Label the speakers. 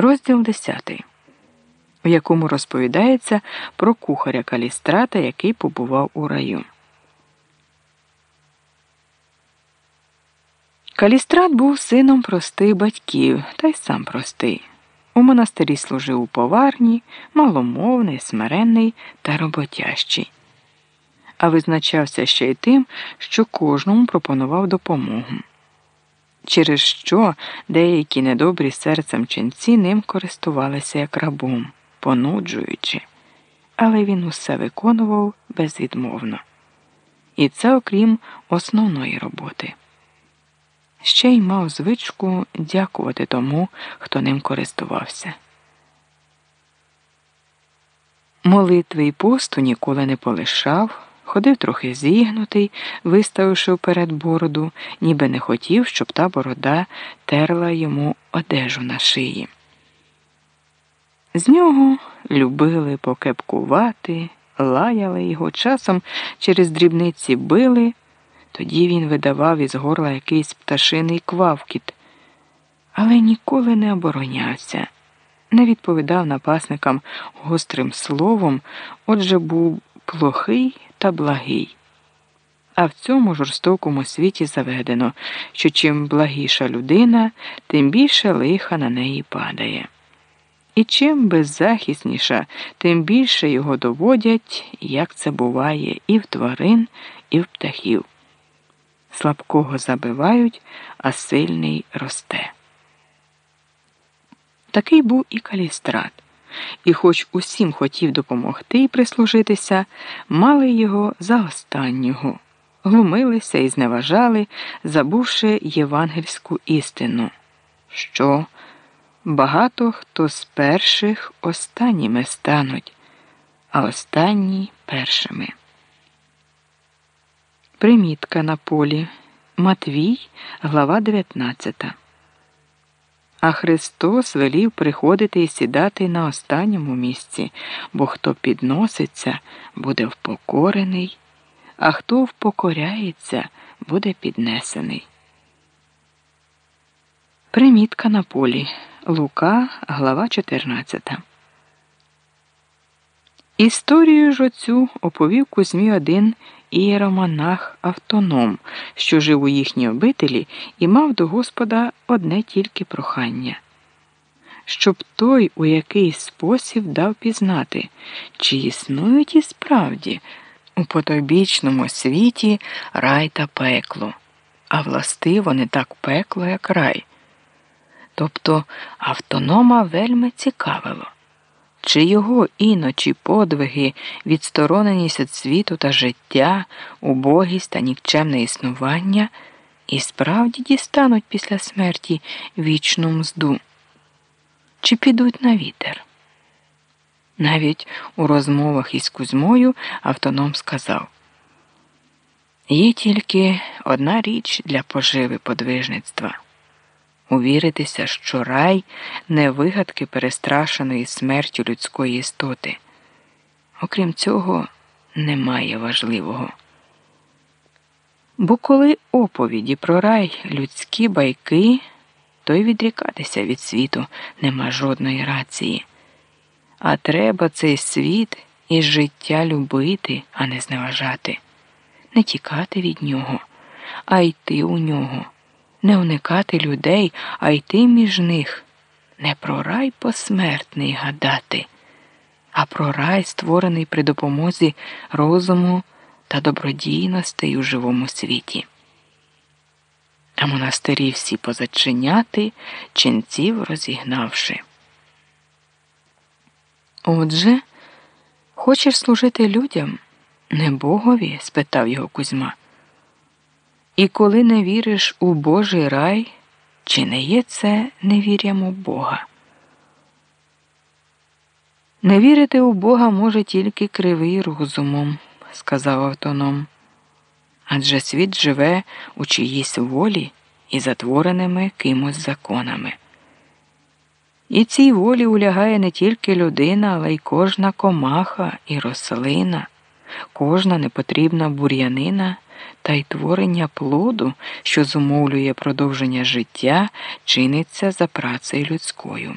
Speaker 1: Розділ 10, в якому розповідається про кухаря Калістрата, який побував у раю. Калістрат був сином простих батьків, та й сам простий. У монастирі служив у поварні, маломовний, смиренний та роботящий. А визначався ще й тим, що кожному пропонував допомогу через що деякі недобрі серцем ченці ним користувалися як рабом, понуджуючи, але він усе виконував безвідмовно. І це окрім основної роботи. Ще й мав звичку дякувати тому, хто ним користувався. Молитви й посту ніколи не полишав ходив трохи зігнутий, виставивши вперед бороду, ніби не хотів, щоб та борода терла йому одежу на шиї. З нього любили покепкувати, лаяли його часом через дрібниці били, тоді він видавав із горла якийсь пташиний квавкіт, але ніколи не оборонявся, не відповідав напасникам гострим словом, отже був плохий та благий. А в цьому жорстокому світі заведено, що чим благіша людина, тим більше лиха на неї падає. І чим беззахисніша, тим більше його доводять, як це буває і в тварин, і в птахів. Слабкого забивають, а сильний росте. Такий був і калістрат і, хоч усім хотів допомогти і прислужитися, мали його за останнього, глумилися і зневажали, забувши євангельську істину, що? Багато хто з перших останніми стануть, а останні першими. Примітка на полі. Матвій, глава 19 а Христос велів приходити і сідати на останньому місці, бо хто підноситься, буде впокорений, а хто впокоряється, буде піднесений. Примітка на полі Лука, глава 14. Історію ж оцю оповів Кузьмі один ієромонах автоном, що жив у їхній обителі і мав до Господа одне тільки прохання, щоб той у якийсь спосіб дав пізнати, чи існують і справді у потойбічному світі рай та пекло, а властиво не так пекло, як рай. Тобто автонома вельми цікавило чи його іночі подвиги, відстороненість від світу та життя, убогість та нікчемне існування і справді дістануть після смерті вічну мзду, чи підуть на вітер. Навіть у розмовах із Кузьмою автоном сказав є тільки одна річ для поживи подвижництва увіритися, що рай не вигадки перестрашеної смертю людської істоти. Окрім цього, немає важливого. Бо коли оповіді про рай людські байки, то й відрікатися від світу нема жодної рації. А треба цей світ і життя любити, а не зневажати, не тікати від нього, а йти у нього не уникати людей, а йти між них, не про рай посмертний гадати, а про рай, створений при допомозі розуму та добродійностей у живому світі. А монастирі всі позачиняти, ченців розігнавши. Отже, хочеш служити людям, не Богові? спитав його Кузьма. І коли не віриш у Божий рай, чи не є це невір'ям у Бога? Не вірити у Бога може тільки кривий розумом, сказав автоном. Адже світ живе у чиїсь волі і затвореними кимось законами. І цій волі улягає не тільки людина, але й кожна комаха і рослина, кожна непотрібна бур'янина та й творення плоду, що зумовлює продовження життя, чиниться за працею людською.